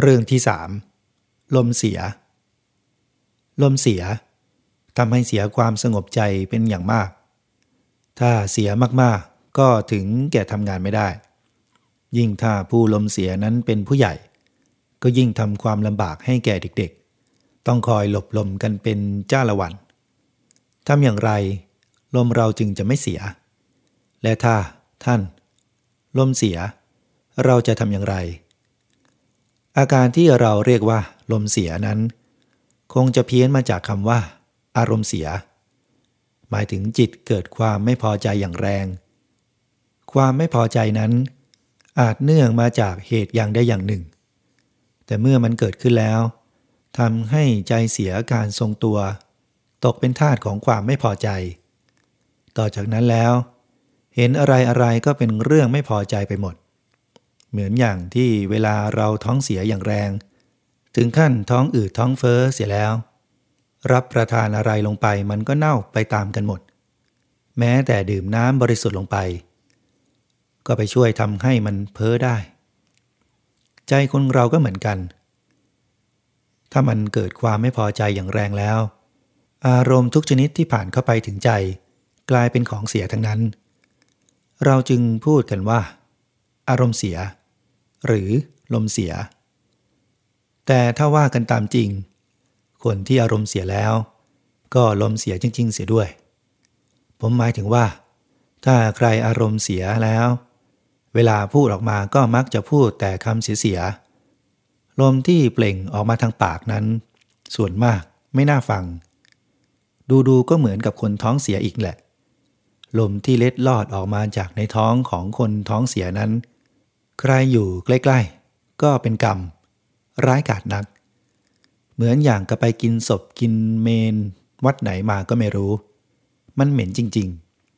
เรื่องที่สามลมเสีย ลมเสียทำให้เสียความสงบใจเป็นอย่างมาก ถ้าเสียมากๆ ก็ถึงแก่ทำงานไม่ได้ ยิ่งถ้าผู้ลมเสียนั้นเป็นผู้ใหญ่ ก็ยิ่งทำความลำบากให้แก่เด็กๆ ต้องคอยหลบลมกันเป็นจ้าละวันทำอย่างไร ลมเราจึงจะไม่เสีย และถ้าท่าน ลมเสีย เราจะทำอย่างไร อาการที่เราเรียกว่า ลมเสียนั้น คงจะเพี้ยนมาจากคำว่า อารมณ์เสีย หมายถึงจิตเกิดความไม่พอใจอย่างแรง ความไม่พอใจนั้น อาจเนื่องมาจากเหตุอย่างใดอย่างหนึ่ง แต่เมื่อมันเกิดขึ้นแล้วทำให้ใจเสียการทรงตัว ตกเป็นทาสของความไม่พอใจ ต่อจากนั้นแล้ว เห็นอะไรอะไรก็เป็นเรื่องไม่พอใจไปหมด เหมือนอย่างที่เวลาเราท้องเสียอย่างแรง ถึงขั้นท้องอืดท้องเฟ้อเสียแล้ว รับประทานอะไรลงไปมันก็เน่าไปตามกันหมด แม้แต่ดื่มน้ำบริสุทธิ์ลงไป ก็ไปช่วยทำให้มันเพ้อได้ ใจคนเราก็เหมือนกัน ถ้ามันเกิดความไม่พอใจอย่างแรงแล้ว อารมณ์ทุกชนิดที่ผ่านเข้าไปถึงใจ กลายเป็นของเสียทั้งนั้น เราจึงพูดกันว่า อารมณ์เสีย หรือลมเสีย แต่ถ้าว่ากันตามจริง คนที่อารมณ์เสียแล้ว ก็ลมเสียจริง ๆ เสียด้วย ผมหมายถึงว่า ถ้าใครอารมณ์เสียแล้ว เวลาพูดออกมาก็มักจะพูดแต่คำเสียๆลมที่เปล่งออกมาทางปากนั้น ส่วนมากไม่น่าฟัง ดูๆก็เหมือนกับคนท้องเสียอีกแหละลมที่เล็ดลอดออกมาจากในท้องของคนท้องเสียนั้น ใครอยู่ใกล้ๆ ก็เป็นกรรม ร้ายกาจนัก เหมือนอย่างกับไปกินศพกินเมน วัดไหนมาก็ไม่รู้ มันเหม็นจริง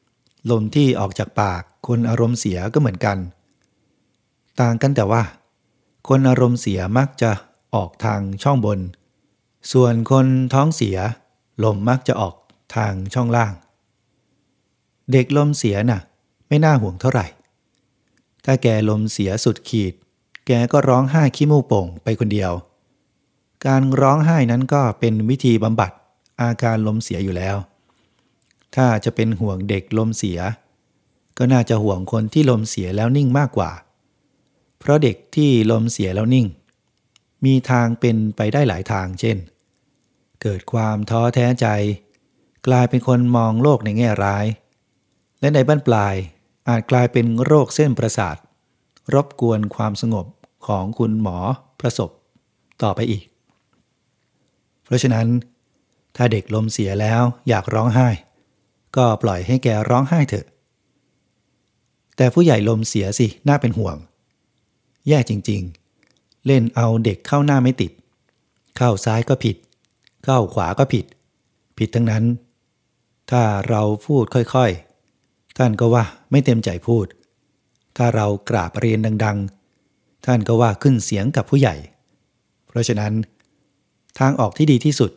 ๆ ลมที่ออกจากปากคนอารมณ์เสียก็เหมือนกัน ต่างกันแต่ว่า คนอารมณ์เสียมักจะออกทางช่องบน ส่วนคนท้องเสีย ลมมักจะออกทางช่องล่าง เด็กลมเสียน่ะ ไม่น่าห่วงเท่าไหร่ ถ้าแกลมเสียสุดขีด แกก็ร้องไห้ขี้มูกโป่งไปคนเดียว การร้องไห้นั้นก็เป็นวิธีบำบัดอาการลมเสียอยู่แล้ว ถ้าจะเป็นห่วงเด็กลมเสีย ก็น่าจะห่วงคนที่ลมเสียแล้วนิ่งมากกว่า เพราะเด็กที่ลมเสียแล้วนิ่ง มีทางเป็นไปได้หลายทางเช่น เกิดความท้อแท้ใจ กลายเป็นคนมองโลกในแง่ร้าย และในบ้านปลาย อาจกลายเป็นโรคเส้นประสาท รบกวนความสงบของคุณหมอประสบต่อไปอีก เพราะฉะนั้น ถ้าเด็กลมเสียแล้วอยากร้องไห้ ก็ปล่อยให้แกร้องไห้เถอะ แต่ผู้ใหญ่ลมเสียสิน่าเป็นห่วง แย่จริงๆ เล่นเอาเด็กเข้าหน้าไม่ติด เข้าซ้ายก็ผิด เข้าขวาก็ผิด ผิดทั้งนั้น ถ้าเราพูดค่อยๆ ท่านก็ว่าไม่เต็มใจพูด ถ้าเรากราบเรียนดัง ๆ ท่านก็ว่าขึ้นเสียงกับผู้ใหญ่ เพราะฉะนั้น ทางออกที่ดีที่สุด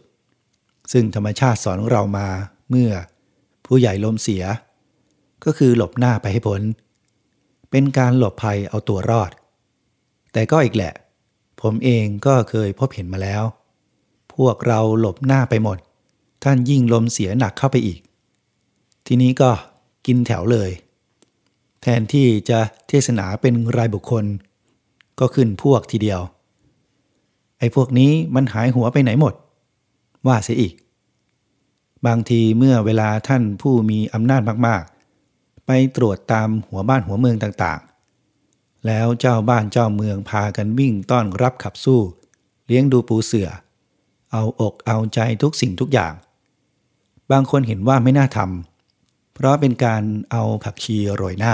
ซึ่งธรรมชาติสอนเรามาเมื่อผู้ใหญ่ลมเสีย ก็คือหลบหน้าไปให้พ้น เป็นการหลบภัยเอาตัวรอด แต่ก็อีกแหละ ผมเองก็เคยพบเห็นมาแล้ว พวกเราหลบหน้าไปหมด ท่านยิ่งลมเสียหนักเข้าไปอีก ทีนี้ก็ กินแถวเลย แทนที่จะเทศนาเป็นรายบุคคล ก็ขึ้นพวกทีเดียว ไอ้พวกนี้มันหายหัวไปไหนหมด ว่าเสียอีก บางทีเมื่อเวลาท่านผู้มีอำนาจมากๆ ไปตรวจตามหัวบ้านหัวเมืองต่างๆ แล้วเจ้าบ้านเจ้าเมืองพากันวิ่งต้อนรับขับสู้ เลี้ยงดูปูเสือ เอาอกเอาใจทุกสิ่งทุกอย่าง บางคนเห็นว่าไม่น่าทำ เพราะเป็นการเอาผักชีโรยหน้า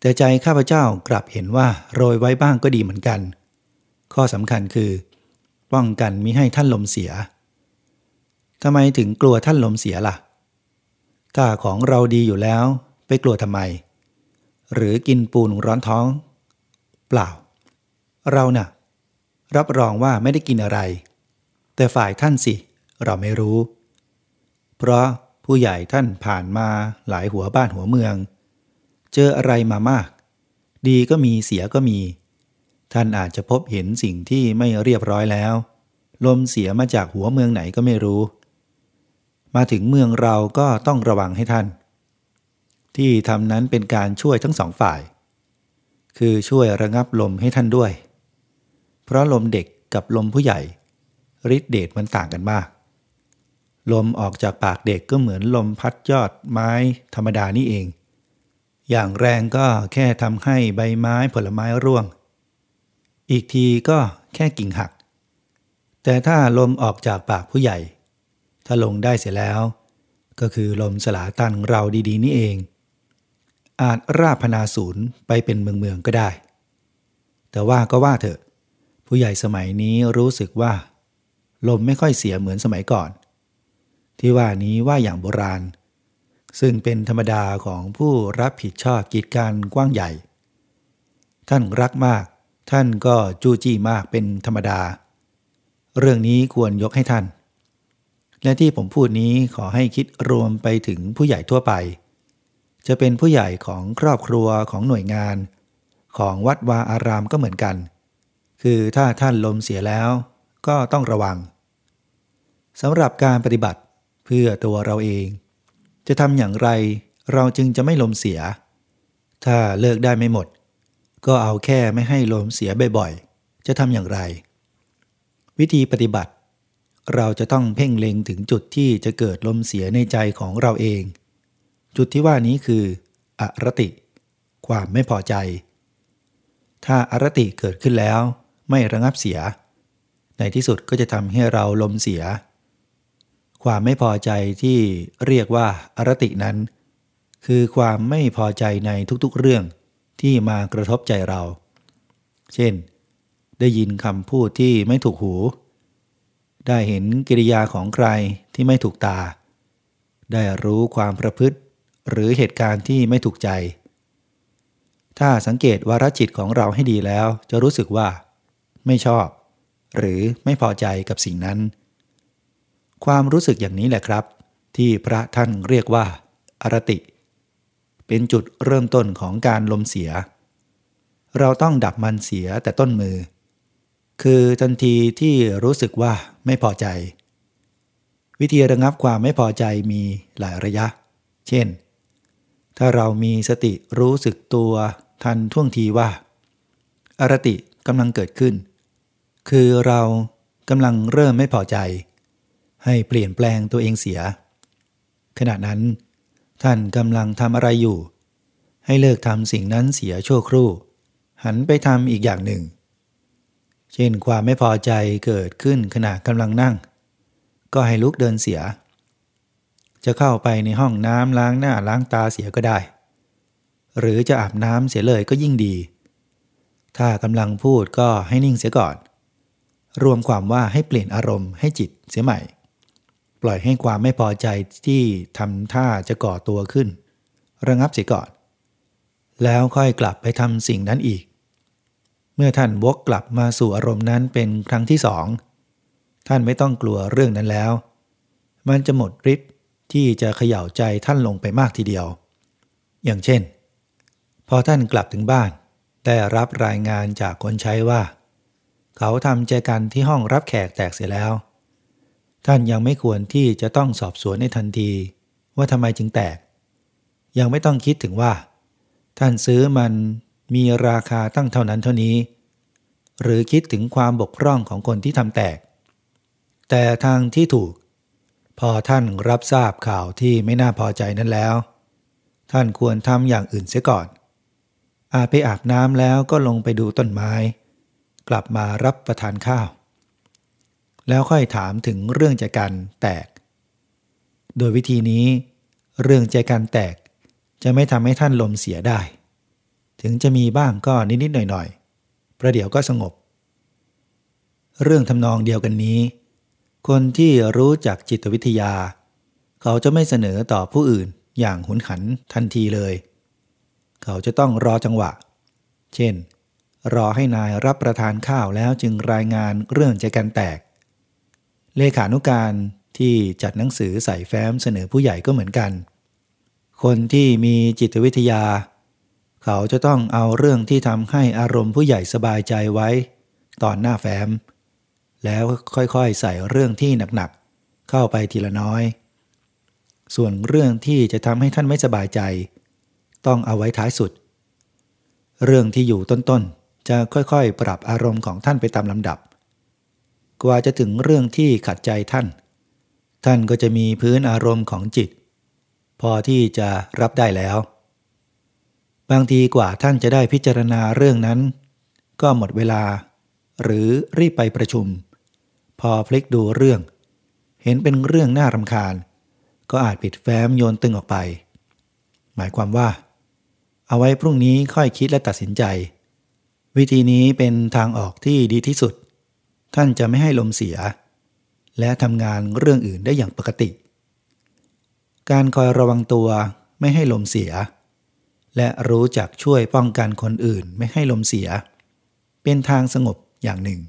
แต่ใจข้าพเจ้ากลับเห็นว่าโรยไว้บ้างก็ดีเหมือนกัน ข้อสำคัญคือ ป้องกันมิให้ท่านลมเสียทำไมถึงกลัวท่านลมเสียล่ะ ถ้าของเราดีอยู่แล้ว ไปกลัวทำไม หรือกินปูนร้อนท้อง เปล่า เรานะ่ะ รับรองว่าไม่ได้กินอะไร แต่ฝ่ายท่านสิ เราไม่รู้ เพราะ ผู้ใหญ่ท่านผ่านมาหลายหัวบ้านหัวเมือง เจออะไรมามาก ดีก็มีเสียก็มี ท่านอาจจะพบเห็นสิ่งที่ไม่เรียบร้อยแล้ว ลมเสียมาจากหัวเมืองไหนก็ไม่รู้ มาถึงเมืองเราก็ต้องระวังให้ท่าน ที่ทำนั้นเป็นการช่วยทั้งสองฝ่าย คือช่วยระงับลมให้ท่านด้วย เพราะลมเด็กกับลมผู้ใหญ่ฤทธิเดชมันต่างกันมาก ลมออกจากปากเด็กก็เหมือนลมพัดยอดไม้ธรรมดานี่เอง อย่างแรงก็แค่ทำให้ใบไม้ผลไม้ร่วง อีกทีก็แค่กิ่งหัก แต่ถ้าลมออกจากปากผู้ใหญ่ ถ้าลงได้เสร็จแล้ว ก็คือลมสลาตันเราดีๆ นี่เอง อาจราพนาศูนย์ไปเป็นเมืองๆก็ได้ แต่ว่าก็ว่าเถอะ ผู้ใหญ่สมัยนี้รู้สึกว่า ลมไม่ค่อยเสียเหมือนสมัยก่อน ที่ว่านี้ว่าอย่างโบราณ ซึ่งเป็นธรรมดาของผู้รับผิดชอบกิจการกว้างใหญ่ ท่านรักมาก ท่านก็จู้จี้มากเป็นธรรมดา เรื่องนี้ควรยกให้ท่าน และที่ผมพูดนี้ขอให้คิดรวมไปถึงผู้ใหญ่ทั่วไป จะเป็นผู้ใหญ่ของครอบครัวของหน่วยงาน ของวัดวาอารามก็เหมือนกัน คือถ้าท่านลมเสียแล้วก็ต้องระวังสำหรับการปฏิบัติ เพื่อตัวเราเอง จะทำอย่างไรเราจึงจะไม่ลมเสีย ถ้าเลิกได้ไม่หมด ก็เอาแค่ไม่ให้ลมเสียบ่อยๆ จะทำอย่างไร วิธีปฏิบัติ เราจะต้องเพ่งเล็งถึงจุดที่จะเกิดลมเสียในใจของเราเอง จุดที่ว่านี้คืออรติ ความไม่พอใจ ถ้าอรติเกิดขึ้นแล้ว ไม่ระงับเสีย ในที่สุดก็จะทำให้เราลมเสีย ความไม่พอใจที่เรียกว่าอารตินั้น คือความไม่พอใจในทุกๆเรื่องที่มากระทบใจเรา เช่น ได้ยินคำพูดที่ไม่ถูกหู ได้เห็นกิริยาของใครที่ไม่ถูกตา ได้รู้ความประพฤติ หรือเหตุการณ์ที่ไม่ถูกใจ ถ้าสังเกตวาระจิตของเราให้ดีแล้วจะรู้สึกว่า ไม่ชอบ หรือไม่พอใจกับสิ่งนั้น ความรู้สึกอย่างนี้แหละครับ ที่พระท่านเรียกว่าอารติ เป็นจุดเริ่มต้นของการลมเสีย เราต้องดับมันเสียแต่ต้นมือ คือทันทีที่รู้สึกว่าไม่พอใจ วิธีระงับความไม่พอใจมีหลายระยะ เช่น ถ้าเรามีสติรู้สึกตัวทันท่วงทีว่า อารติกำลังเกิดขึ้น คือเรากำลังเริ่มไม่พอใจ ให้เปลี่ยนแปลงตัวเองเสีย ขณะนั้น ท่านกำลังทำอะไรอยู่ ให้เลิกทำสิ่งนั้นเสียชั่วครู่ หันไปทำอีกอย่างหนึ่ง เช่นความไม่พอใจเกิดขึ้นขณะกำลังนั่ง ก็ให้ลุกเดินเสีย จะเข้าไปในห้องน้ำล้างหน้าล้างตาเสียก็ได้ หรือจะอาบน้ำเสียเลยก็ยิ่งดี ถ้ากำลังพูดก็ให้นิ่งเสียก่อนรวมความว่าให้เปลี่ยนอารมณ์ให้จิตเสียใหม่ ปล่อยให้ความไม่พอใจที่ทำท่าจะก่อตัวขึ้น ระงับเสียก่อน แล้วค่อยกลับไปทำสิ่งนั้นอีก เมื่อท่านวกกลับมาสู่อารมณ์นั้นเป็นครั้งที่สองท่านไม่ต้องกลัวเรื่องนั้นแล้ว มันจะหมดฤทธิ์ที่จะเขย่าใจท่านลงไปมากทีเดียว อย่างเช่น พอท่านกลับถึงบ้าน ได้รับรายงานจากคนใช้ว่า เขาทำใจกันที่ห้องรับแขกแตกเสียแล้ว ท่านยังไม่ควรที่จะต้องสอบสวนในทันที ว่าทำไมจึงแตก ยังไม่ต้องคิดถึงว่า ท่านซื้อมันมีราคาตั้งเท่านั้นเท่านี้ หรือคิดถึงความบกพร่องของคนที่ทำแตก แต่ทางที่ถูก พอท่านรับทราบข่าวที่ไม่น่าพอใจนั้นแล้ว ท่านควรทำอย่างอื่นเสียก่อน อาไปอาบน้ำแล้วก็ลงไปดูต้นไม้ กลับมารับประทานข้าว แล้วค่อยถามถึงเรื่องใจกันแตก โดยวิธีนี้ เรื่องใจกันแตก จะไม่ทำให้ท่านลมเสียได้ ถึงจะมีบ้างก็นิดๆหน่อยๆ ประเดี๋ยวก็สงบ เรื่องทำนองเดียวกันนี้ คนที่รู้จักจิตวิทยา เขาจะไม่เสนอต่อผู้อื่นอย่างหุนหันทันทีเลย เขาจะต้องรอจังหวะ เช่น รอให้นายรับประทานข้าวแล้วจึงรายงานเรื่องใจกันแตก เลขานุการที่จัดหนังสือใส่แฟ้มเสนอผู้ใหญ่ก็เหมือนกัน คนที่มีจิตวิทยา เขาจะต้องเอาเรื่องที่ทำให้อารมณ์ผู้ใหญ่สบายใจไว้ ตอนหน้าแฟ้ม แล้วค่อยๆใส่เรื่องที่หนักๆ เข้าไปทีละน้อย ส่วนเรื่องที่จะทำให้ท่านไม่สบายใจ ต้องเอาไว้ท้ายสุด เรื่องที่อยู่ต้นๆ จะค่อยๆ ปรับอารมณ์ของท่านไปตามลำดับ กว่าจะถึงเรื่องที่ขัดใจท่าน ท่านก็จะมีพื้นอารมณ์ของจิต พอที่จะรับได้แล้ว บางทีกว่าท่านจะได้พิจารณาเรื่องนั้น ก็หมดเวลา หรือรีบไปประชุม พอพลิกดูเรื่อง เห็นเป็นเรื่องน่ารำคาญ ก็อาจปิดแฟ้มโยนตึงออกไป หมายความว่า เอาไว้พรุ่งนี้ค่อยคิดและตัดสินใจ วิธีนี้เป็นทางออกที่ดีที่สุด ท่านจะไม่ให้ลมเสีย และทำงานเรื่องอื่นได้อย่างปกติ การคอยระวังตัวไม่ให้ลมเสีย และรู้จักช่วยป้องกันคนอื่นไม่ให้ลมเสีย เป็นทางสงบอย่างหนึ่ง